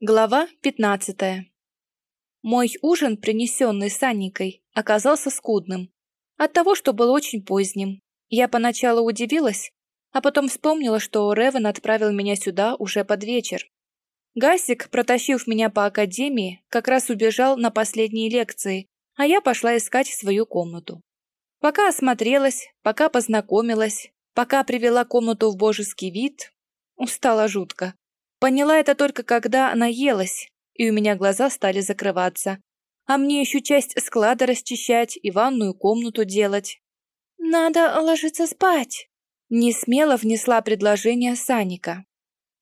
Глава 15. Мой ужин, принесенный с Анникой, оказался скудным. От того, что был очень поздним. Я поначалу удивилась, а потом вспомнила, что Ревен отправил меня сюда уже под вечер. Гасик, протащив меня по академии, как раз убежал на последние лекции, а я пошла искать свою комнату. Пока осмотрелась, пока познакомилась, пока привела комнату в божеский вид, устала жутко. Поняла это только когда наелась, и у меня глаза стали закрываться. А мне еще часть склада расчищать и ванную комнату делать. «Надо ложиться спать», — не смело внесла предложение Саника.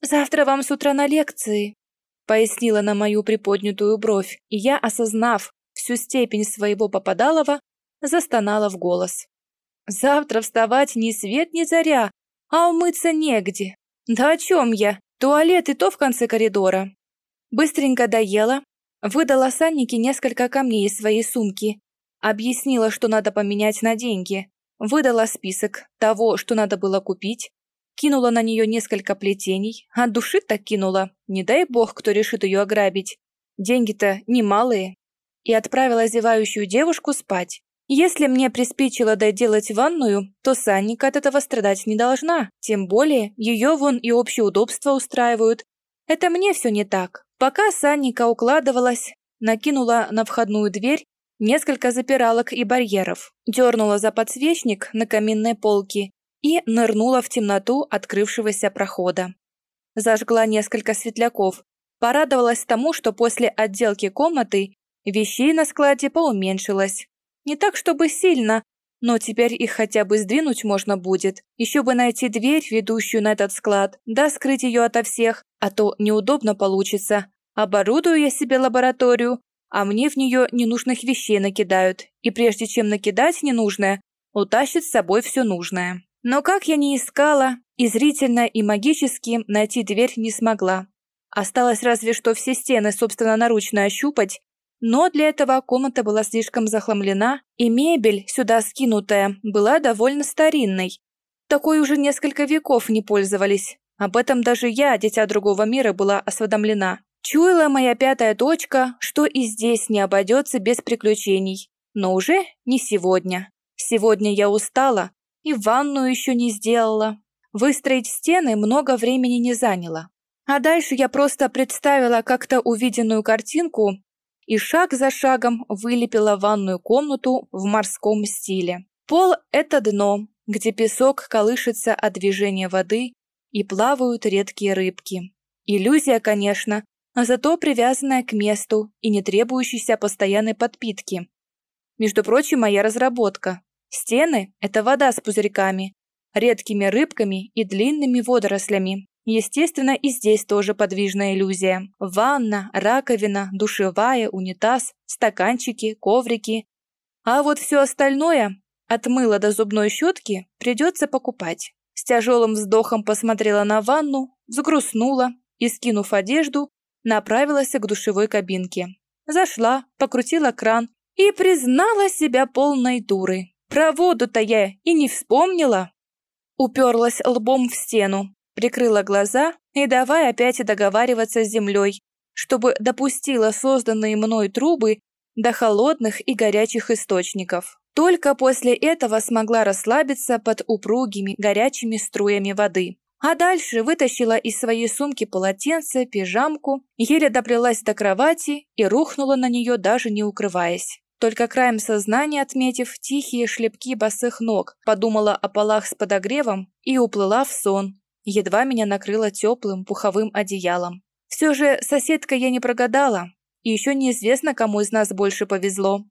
«Завтра вам с утра на лекции», — пояснила на мою приподнятую бровь, и я, осознав всю степень своего попадалова, застонала в голос. «Завтра вставать ни свет ни заря, а умыться негде. Да о чем я? Туалет и то в конце коридора. Быстренько доела, выдала Саннике несколько камней из своей сумки, объяснила, что надо поменять на деньги, выдала список того, что надо было купить, кинула на нее несколько плетений, от души так кинула, не дай бог, кто решит ее ограбить. Деньги-то немалые. И отправила зевающую девушку спать. Если мне приспичило доделать ванную, то Санника от этого страдать не должна. Тем более, ее вон и общее удобство устраивают. Это мне все не так. Пока Санника укладывалась, накинула на входную дверь несколько запиралок и барьеров, дернула за подсвечник на каминной полке и нырнула в темноту открывшегося прохода. Зажгла несколько светляков, порадовалась тому, что после отделки комнаты вещей на складе поуменьшилось. Не так, чтобы сильно, но теперь их хотя бы сдвинуть можно будет. Еще бы найти дверь, ведущую на этот склад, да скрыть ее ото всех, а то неудобно получится. Оборудую я себе лабораторию, а мне в нее ненужных вещей накидают, и прежде чем накидать ненужное, утащит с собой все нужное. Но как я не искала, и зрительно, и магически найти дверь не смогла. Осталось разве что все стены собственноручно ощупать но для этого комната была слишком захламлена, и мебель, сюда скинутая, была довольно старинной. Такой уже несколько веков не пользовались. Об этом даже я, дитя другого мира, была осведомлена. Чуяла моя пятая точка, что и здесь не обойдется без приключений. Но уже не сегодня. Сегодня я устала и ванную еще не сделала. Выстроить стены много времени не заняло. А дальше я просто представила как-то увиденную картинку и шаг за шагом вылепила ванную комнату в морском стиле. Пол – это дно, где песок колышется от движения воды и плавают редкие рыбки. Иллюзия, конечно, а зато привязанная к месту и не требующаяся постоянной подпитки. Между прочим, моя разработка. Стены – это вода с пузырьками, редкими рыбками и длинными водорослями. Естественно, и здесь тоже подвижная иллюзия. Ванна, раковина, душевая, унитаз, стаканчики, коврики. А вот все остальное, от мыла до зубной щетки, придется покупать. С тяжелым вздохом посмотрела на ванну, взгрустнула и, скинув одежду, направилась к душевой кабинке. Зашла, покрутила кран и признала себя полной дурой. Про воду-то я и не вспомнила. Уперлась лбом в стену, прикрыла глаза и давай опять договариваться с землей, чтобы допустила созданные мной трубы до холодных и горячих источников. Только после этого смогла расслабиться под упругими горячими струями воды. А дальше вытащила из своей сумки полотенце, пижамку, еле доплелась до кровати и рухнула на нее, даже не укрываясь. Только краем сознания отметив тихие шлепки босых ног, подумала о полах с подогревом и уплыла в сон, Едва меня накрыло теплым пуховым одеялом. Все же соседка я не прогадала, и еще неизвестно, кому из нас больше повезло.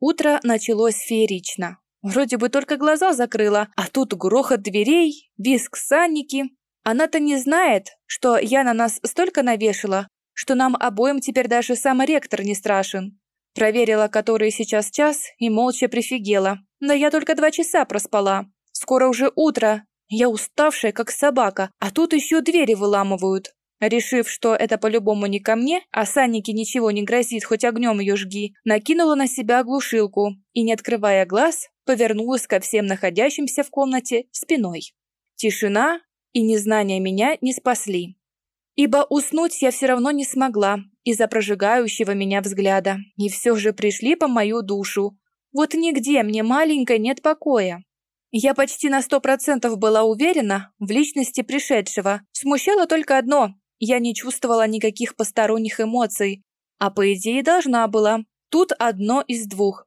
Утро началось феерично. Вроде бы только глаза закрыла, а тут грохот дверей, визг санники. Она-то не знает, что я на нас столько навешала, что нам обоим теперь даже сам ректор не страшен. Проверила, который сейчас час, и молча прифигела. Да я только два часа проспала. Скоро уже утро, я уставшая, как собака, а тут еще двери выламывают. Решив, что это по-любому не ко мне, а Саннике ничего не грозит, хоть огнем ее жги, накинула на себя оглушилку и, не открывая глаз, повернулась ко всем находящимся в комнате спиной. Тишина и незнание меня не спасли. ибо уснуть я все равно не смогла из-за прожигающего меня взгляда. И все же пришли по мою душу. Вот нигде мне маленькой нет покоя. Я почти на сто процентов была уверена в личности пришедшего. Смущало только одно – я не чувствовала никаких посторонних эмоций, а по идее должна была. Тут одно из двух.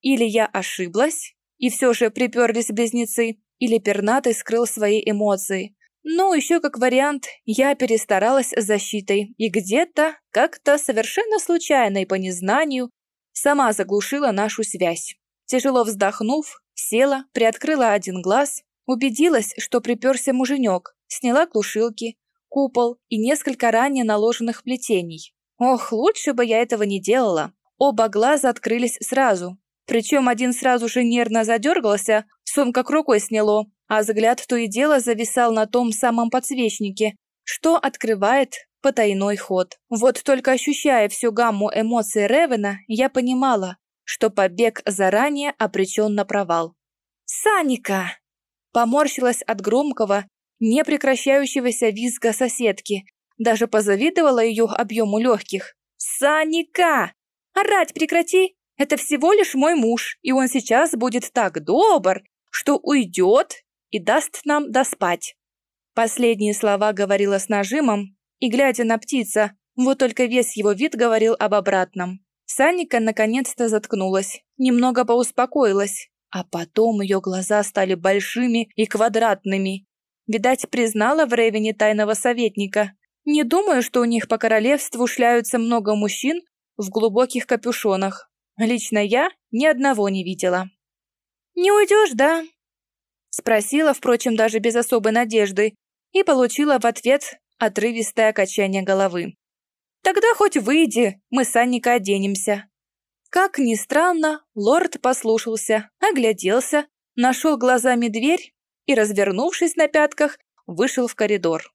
Или я ошиблась, и все же приперлись близнецы, или пернатый скрыл свои эмоции. Ну, еще как вариант, я перестаралась с защитой, и где-то, как-то совершенно случайно и по незнанию, сама заглушила нашу связь. Тяжело вздохнув, села, приоткрыла один глаз, убедилась, что приперся муженек, сняла глушилки, купол и несколько ранее наложенных плетений. Ох, лучше бы я этого не делала. Оба глаза открылись сразу. Причем один сразу же нервно задергался, сон как рукой сняло, а взгляд то и дело зависал на том самом подсвечнике, что открывает потайной ход. Вот только ощущая всю гамму эмоций Ревена, я понимала, что побег заранее обречен на провал. «Саника!» Поморщилась от громкого, непрекращающегося визга соседки, даже позавидовала ее объему легких. «Саника! Орать прекрати! Это всего лишь мой муж, и он сейчас будет так добр, что уйдет и даст нам доспать». Последние слова говорила с нажимом, и, глядя на птица, вот только весь его вид говорил об обратном. Санника наконец-то заткнулась, немного поуспокоилась, а потом ее глаза стали большими и квадратными. Видать, признала в Рейвене тайного советника. Не думаю, что у них по королевству шляются много мужчин в глубоких капюшонах. Лично я ни одного не видела. «Не уйдешь, да?» Спросила, впрочем, даже без особой надежды, и получила в ответ отрывистое качание головы. Тогда хоть выйди, мы с Анникой оденемся». Как ни странно, лорд послушался, огляделся, нашел глазами дверь и, развернувшись на пятках, вышел в коридор.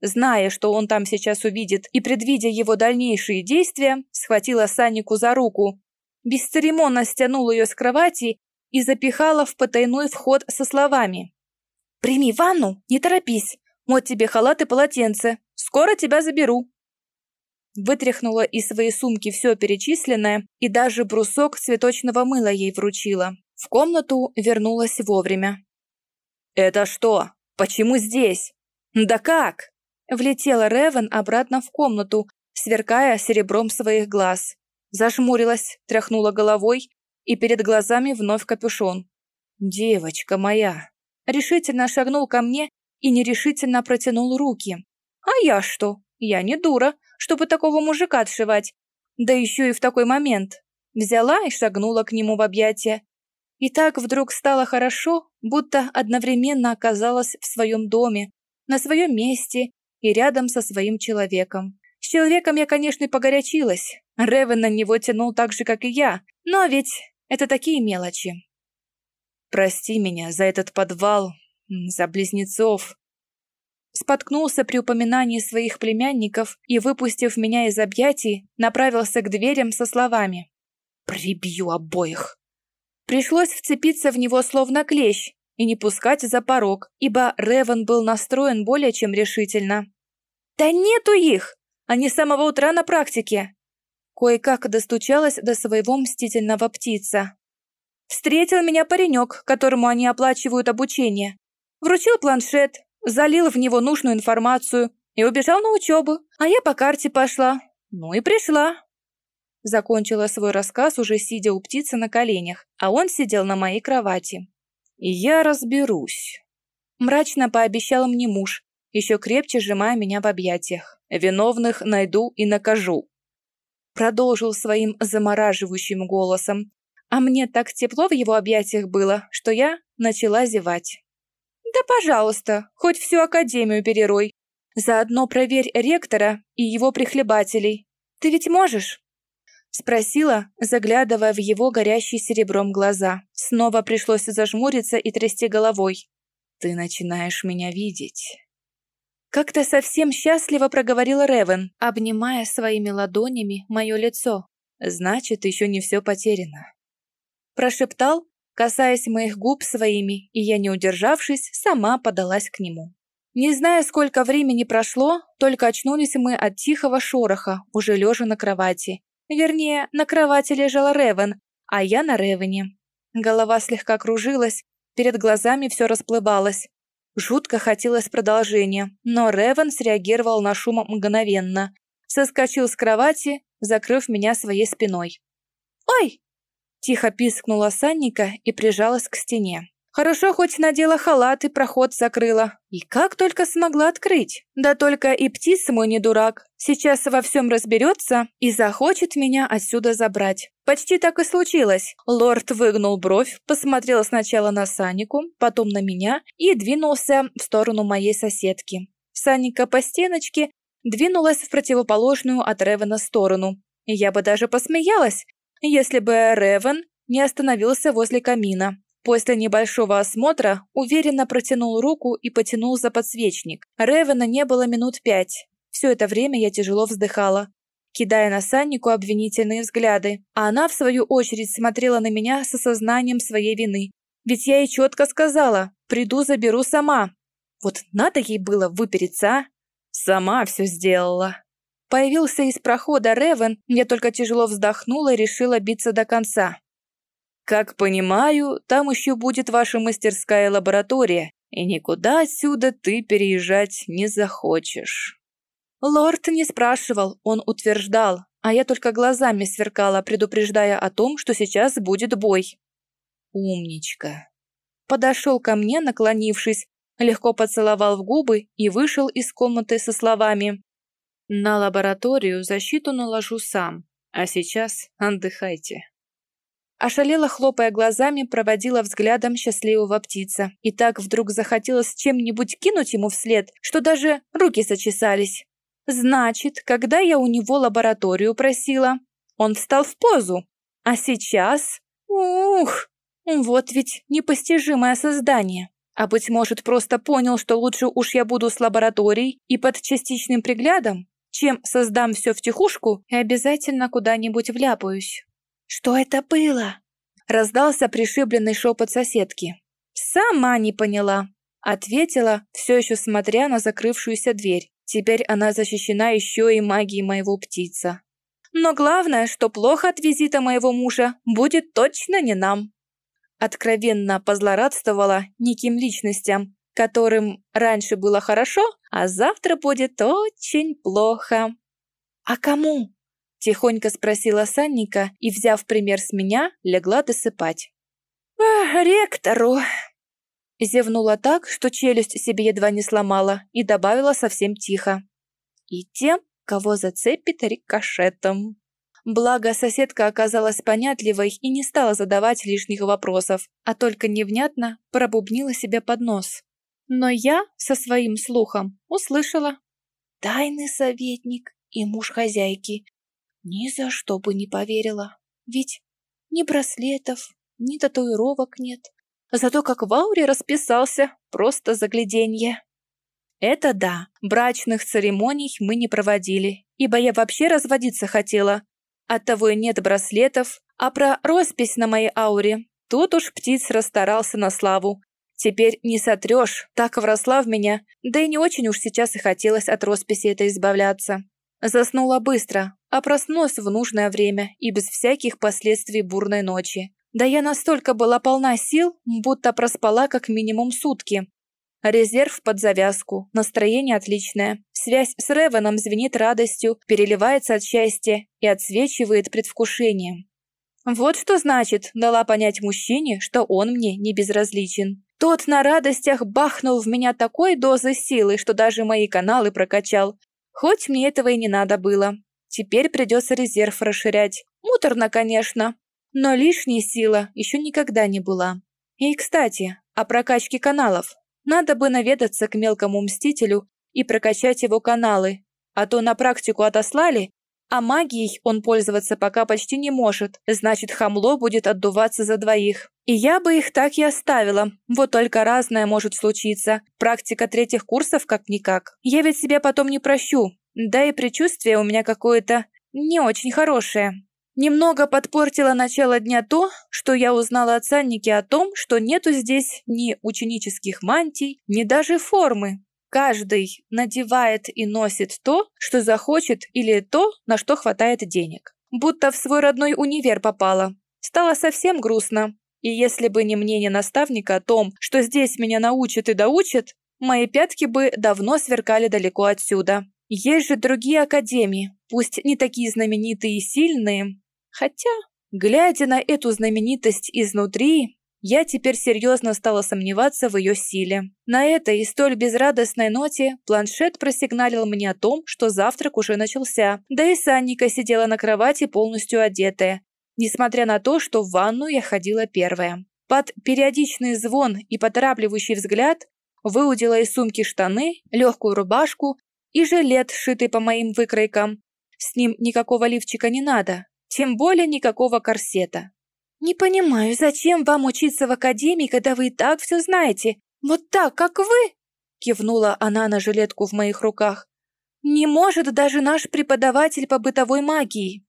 Зная, что он там сейчас увидит, и предвидя его дальнейшие действия, схватила Саннику за руку, бесцеремонно стянула ее с кровати и запихала в потайной вход со словами. «Прими ванну, не торопись, вот тебе халат и полотенце, скоро тебя заберу». Вытряхнула из своей сумки все перечисленное и даже брусок цветочного мыла ей вручила. В комнату вернулась вовремя. «Это что? Почему здесь? Да как?» Влетела Ревен обратно в комнату, сверкая серебром своих глаз. Зажмурилась, тряхнула головой, и перед глазами вновь капюшон. «Девочка моя!» Решительно шагнул ко мне и нерешительно протянул руки. «А я что? Я не дура, чтобы такого мужика отшивать. Да еще и в такой момент. Взяла и шагнула к нему в объятия. И так вдруг стало хорошо, будто одновременно оказалась в своем доме, на своем месте и рядом со своим человеком. С человеком я, конечно, погорячилась. Ревен на него тянул так же, как и я. Но ведь это такие мелочи. Прости меня за этот подвал, за близнецов, споткнулся при упоминании своих племянников и, выпустив меня из объятий, направился к дверям со словами «Прибью обоих». Пришлось вцепиться в него словно клещ и не пускать за порог, ибо Ревен был настроен более чем решительно. «Да нету их! Они с самого утра на практике!» Кое-как достучалась до своего мстительного птица. Встретил меня паренек, которому они оплачивают обучение. Вручил планшет, залил в него нужную информацию и убежал на учебу, а я по карте пошла. Ну и пришла. Закончила свой рассказ, уже сидя у птицы на коленях, а он сидел на моей кровати. «Я разберусь», — мрачно пообещал мне муж, еще крепче сжимая меня в объятиях. «Виновных найду и накажу». Продолжил своим замораживающим голосом, а мне так тепло в его объятиях было, что я начала зевать. Да пожалуйста, хоть всю академию перерой. Заодно проверь ректора и его прихлебателей. Ты ведь можешь?» Спросила, заглядывая в его горящие серебром глаза. Снова пришлось зажмуриться и трясти головой. «Ты начинаешь меня видеть». Как-то совсем счастливо проговорил Ревен, обнимая своими ладонями мое лицо. «Значит, еще не все потеряно». Прошептал, касаясь моих губ своими, и я, не удержавшись, сама подалась к нему. Не зная, сколько времени прошло, только очнулись мы от тихого шороха, уже лежа на кровати. Вернее, на кровати лежала Ревен, а я на Ревене. Голова слегка кружилась, перед глазами все расплывалось. Жутко хотелось продолжения, но Ревен среагировал на шум мгновенно. Соскочил с кровати, закрыв меня своей спиной. «Ой!» – тихо пискнула Санника и прижалась к стене. Хорошо хоть надела халат и проход закрыла. И как только смогла открыть. Да только и птица мой не дурак. Сейчас во всем разберется и захочет меня отсюда забрать. Почти так и случилось. Лорд выгнул бровь, посмотрел сначала на Санику, потом на меня и двинулся в сторону моей соседки. Саника по стеночке двинулась в противоположную от Ревена сторону. Я бы даже посмеялась, если бы Ревен не остановился возле камина. После небольшого осмотра уверенно протянул руку и потянул за подсвечник. Ревена не было минут пять. Все это время я тяжело вздыхала, кидая на Саннику обвинительные взгляды. А она, в свою очередь, смотрела на меня с осознанием своей вины. Ведь я ей четко сказала, приду заберу сама. Вот надо ей было выпереться, а? Сама все сделала. Появился из прохода Ревен, я только тяжело вздохнула и решила биться до конца. Как понимаю, там еще будет ваша мастерская лаборатория, и никуда отсюда ты переезжать не захочешь. Лорд не спрашивал, он утверждал, а я только глазами сверкала, предупреждая о том, что сейчас будет бой. Умничка. Подошел ко мне, наклонившись, легко поцеловал в губы и вышел из комнаты со словами «На лабораторию защиту наложу сам, а сейчас отдыхайте». Ошалела, хлопая глазами, проводила взглядом счастливого птица. И так вдруг захотелось чем-нибудь кинуть ему вслед, что даже руки сочесались. Значит, когда я у него лабораторию просила, он встал в позу. А сейчас... Ух! Вот ведь непостижимое создание. А быть может, просто понял, что лучше уж я буду с лабораторией и под частичным приглядом, чем создам все втихушку и обязательно куда-нибудь вляпаюсь. «Что это было?» Раздался пришибленный шепот соседки. «Сама не поняла», — ответила, все еще смотря на закрывшуюся дверь. Теперь она защищена еще и магией моего птица. Но главное, что плохо от визита моего мужа будет точно не нам. Откровенно позлорадствовала неким личностям, которым раньше было хорошо, а завтра будет очень плохо. «А кому?» Тихонько спросила Санника и, взяв пример с меня, легла досыпать. «Ректору!» Зевнула так, что челюсть себе едва не сломала, и добавила совсем тихо. «И тем, кого зацепит рикошетом». Благо, соседка оказалась понятливой и не стала задавать лишних вопросов, а только невнятно пробубнила себе под нос. Но я со своим слухом услышала. «Тайный советник и муж хозяйки ни за что бы не поверила. Ведь ни браслетов, ни татуировок нет. Зато как в ауре расписался, просто загляденье. Это да, брачных церемоний мы не проводили, ибо я вообще разводиться хотела. Оттого и нет браслетов, а про роспись на моей ауре. Тут уж птиц расстарался на славу. Теперь не сотрешь, так вросла в меня, да и не очень уж сейчас и хотелось от росписи этой избавляться. Заснула быстро, а проснулась в нужное время и без всяких последствий бурной ночи. Да я настолько была полна сил, будто проспала как минимум сутки. Резерв под завязку, настроение отличное. Связь с Ревеном звенит радостью, переливается от счастья и отсвечивает предвкушением. Вот что значит, дала понять мужчине, что он мне не безразличен. Тот на радостях бахнул в меня такой дозой силы, что даже мои каналы прокачал, Хоть мне этого и не надо было. Теперь придется резерв расширять. Муторно, конечно, но лишняя сила еще никогда не была. И, кстати, о прокачке каналов. Надо бы наведаться к мелкому мстителю и прокачать его каналы, а то на практику отослали, а магией он пользоваться пока почти не может, значит, хамло будет отдуваться за двоих. И я бы их так и оставила, вот только разное может случиться. Практика третьих курсов как-никак. Я ведь себя потом не прощу, да и предчувствие у меня какое-то не очень хорошее. Немного подпортило начало дня то, что я узнала от Санники о том, что нету здесь ни ученических мантий, ни даже формы. Каждый надевает и носит то, что захочет, или то, на что хватает денег. Будто в свой родной универ попала. Стало совсем грустно. И если бы не мнение наставника о том, что здесь меня научат и доучат, мои пятки бы давно сверкали далеко отсюда. Есть же другие академии, пусть не такие знаменитые и сильные. Хотя, глядя на эту знаменитость изнутри, я теперь серьезно стала сомневаться в ее силе. На этой и столь безрадостной ноте планшет просигналил мне о том, что завтрак уже начался, да и Санника сидела на кровати полностью одетая, несмотря на то, что в ванну я ходила первая. Под периодичный звон и поторапливающий взгляд выудила из сумки штаны, легкую рубашку и жилет, сшитый по моим выкройкам. С ним никакого лифчика не надо, тем более никакого корсета. «Не понимаю, зачем вам учиться в академии, когда вы и так все знаете? Вот так, как вы?» Кивнула она на жилетку в моих руках. «Не может даже наш преподаватель по бытовой магии».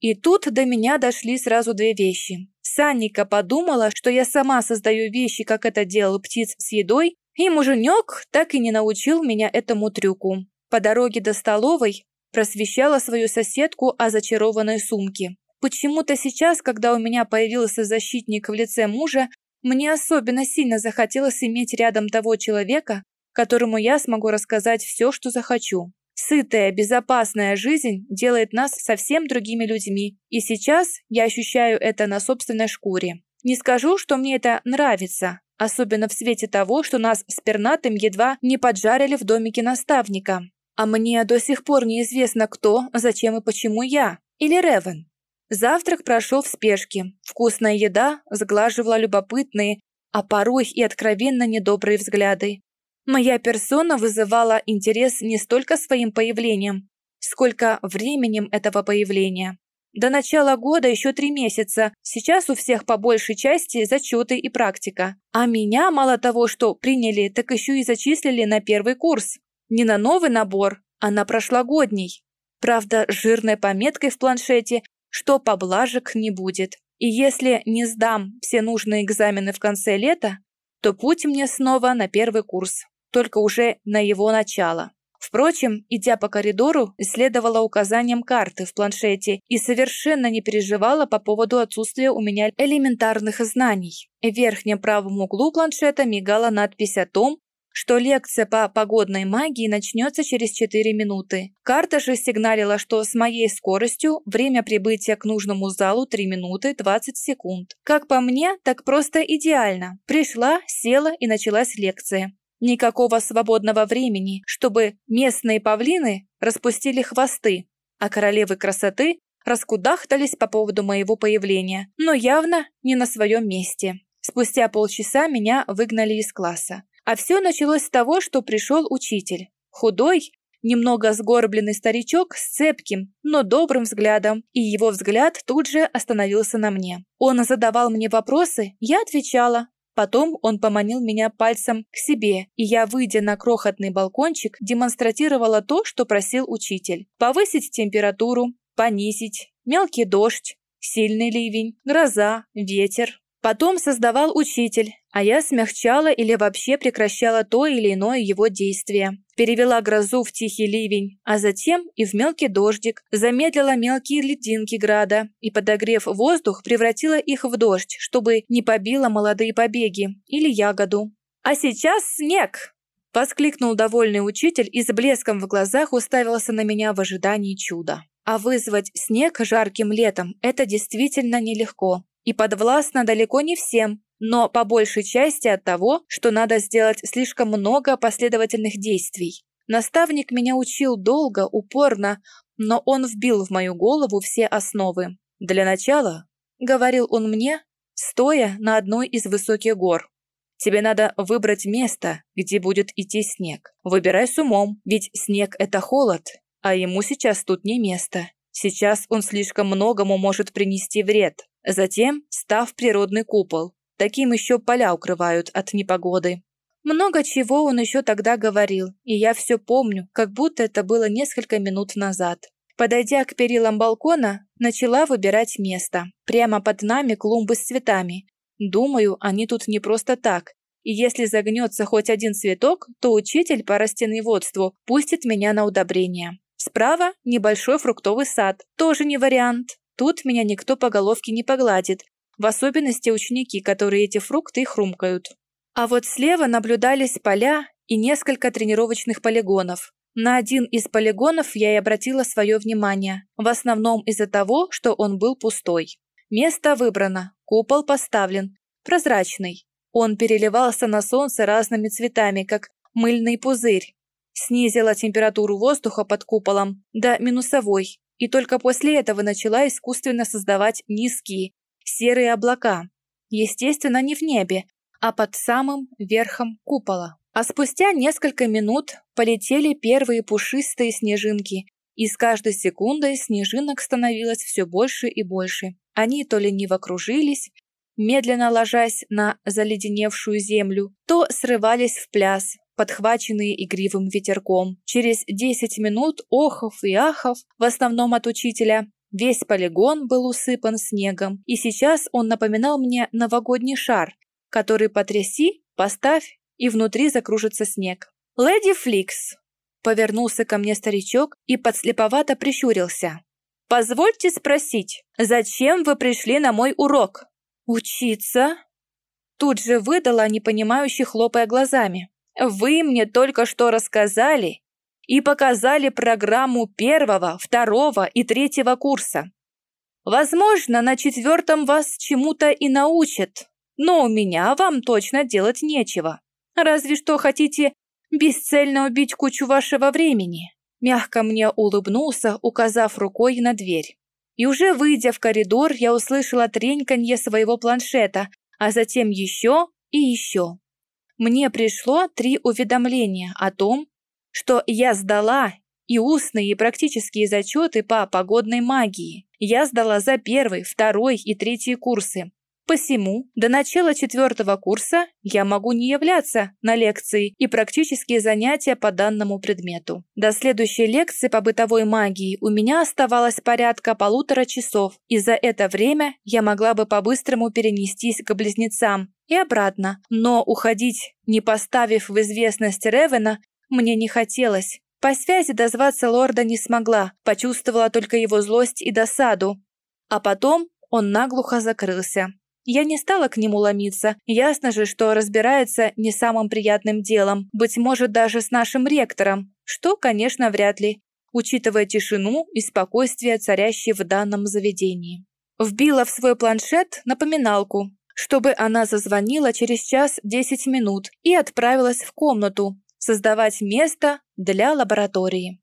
И тут до меня дошли сразу две вещи. Санника подумала, что я сама создаю вещи, как это делал птиц с едой, и муженек так и не научил меня этому трюку. По дороге до столовой просвещала свою соседку о зачарованной сумке. Почему-то сейчас, когда у меня появился защитник в лице мужа, мне особенно сильно захотелось иметь рядом того человека, которому я смогу рассказать все, что захочу. Сытая, безопасная жизнь делает нас совсем другими людьми, и сейчас я ощущаю это на собственной шкуре. Не скажу, что мне это нравится, особенно в свете того, что нас с пернатым едва не поджарили в домике наставника. А мне до сих пор неизвестно, кто, зачем и почему я. Или Ревен. Завтрак прошел в спешке. Вкусная еда сглаживала любопытные, а порой и откровенно недобрые взгляды. Моя персона вызывала интерес не столько своим появлением, сколько временем этого появления. До начала года еще три месяца, сейчас у всех по большей части зачеты и практика. А меня мало того, что приняли, так еще и зачислили на первый курс. Не на новый набор, а на прошлогодний. Правда, жирной пометкой в планшете, что поблажек не будет. И если не сдам все нужные экзамены в конце лета, то путь мне снова на первый курс, только уже на его начало. Впрочем, идя по коридору, исследовала указаниям карты в планшете и совершенно не переживала по поводу отсутствия у меня элементарных знаний. В верхнем правом углу планшета мигала надпись о том, что лекция по погодной магии начнется через 4 минуты. Карта же сигналила, что с моей скоростью время прибытия к нужному залу 3 минуты 20 секунд. Как по мне, так просто идеально. Пришла, села и началась лекция. Никакого свободного времени, чтобы местные павлины распустили хвосты, а королевы красоты раскудахтались по поводу моего появления, но явно не на своем месте. Спустя полчаса меня выгнали из класса. А все началось с того, что пришел учитель. Худой, немного сгорбленный старичок с цепким, но добрым взглядом, и его взгляд тут же остановился на мне. Он задавал мне вопросы, я отвечала. Потом он поманил меня пальцем к себе, и я, выйдя на крохотный балкончик, демонстрировала то, что просил учитель. Повысить температуру, понизить, мелкий дождь, сильный ливень, гроза, ветер. Потом создавал учитель, а я смягчала или вообще прекращала то или иное его действие. Перевела грозу в тихий ливень, а затем и в мелкий дождик, замедлила мелкие лединки града и, подогрев воздух, превратила их в дождь, чтобы не побило молодые побеги или ягоду. «А сейчас снег!» Воскликнул довольный учитель и с блеском в глазах уставился на меня в ожидании чуда. А вызвать снег жарким летом – это действительно нелегко и подвластна далеко не всем, но по большей части от того, что надо сделать слишком много последовательных действий. Наставник меня учил долго, упорно, но он вбил в мою голову все основы. Для начала, говорил он мне, стоя на одной из высоких гор, Тебе надо выбрать место, где будет идти снег. Выбирай с умом, ведь снег – это холод, а ему сейчас тут не место. Сейчас он слишком многому может принести вред. Затем став природный купол. Таким еще поля укрывают от непогоды. Много чего он еще тогда говорил, и я все помню, как будто это было несколько минут назад. Подойдя к перилам балкона, начала выбирать место. Прямо под нами клумбы с цветами. Думаю, они тут не просто так. и если загнется хоть один цветок, то учитель по растениеводству пустит меня на удобрение. Справа небольшой фруктовый сад, тоже не вариант. Тут меня никто по головке не погладит, в особенности ученики, которые эти фрукты хрумкают. А вот слева наблюдались поля и несколько тренировочных полигонов. На один из полигонов я и обратила свое внимание, в основном из-за того, что он был пустой. Место выбрано, купол поставлен, прозрачный. Он переливался на солнце разными цветами, как мыльный пузырь. Снизила температуру воздуха под куполом до минусовой, и только после этого начала искусственно создавать низкие, серые облака. Естественно, не в небе, а под самым верхом купола. А спустя несколько минут полетели первые пушистые снежинки, и с каждой секундой снежинок становилось все больше и больше. Они то лениво кружились, медленно ложась на заледеневшую землю, то срывались в пляс, подхваченные игривым ветерком. Через 10 минут охов и ахов, в основном от учителя, весь полигон был усыпан снегом, и сейчас он напоминал мне новогодний шар, который потряси, поставь и внутри закружится снег. «Леди Фликс!» Повернулся ко мне старичок и подслеповато прищурился. «Позвольте спросить, зачем вы пришли на мой урок?» «Учиться?» Тут же выдала, непонимающе хлопая глазами. «Вы мне только что рассказали и показали программу первого, второго и третьего курса. Возможно, на четвертом вас чему-то и научат, но у меня вам точно делать нечего. Разве что хотите бесцельно убить кучу вашего времени». Мягко мне улыбнулся, указав рукой на дверь. И уже выйдя в коридор, я услышала треньканье своего планшета, а затем еще и еще. Мне пришло три уведомления о том, что я сдала и устные, и практические зачеты по погодной магии. Я сдала за первый, второй и третий курсы. Посему до начала четвертого курса я могу не являться на лекции и практические занятия по данному предмету. До следующей лекции по бытовой магии у меня оставалось порядка полутора часов, и за это время я могла бы по-быстрому перенестись к близнецам и обратно, но уходить, не поставив в известность Ревена, мне не хотелось. По связи дозваться лорда не смогла, почувствовала только его злость и досаду. А потом он наглухо закрылся. Я не стала к нему ломиться. Ясно же, что разбирается не самым приятным делом, быть может, даже с нашим ректором, что, конечно, вряд ли, учитывая тишину и спокойствие, царящие в данном заведении. Вбила в свой планшет напоминалку, чтобы она зазвонила через час 10 минут и отправилась в комнату создавать место для лаборатории.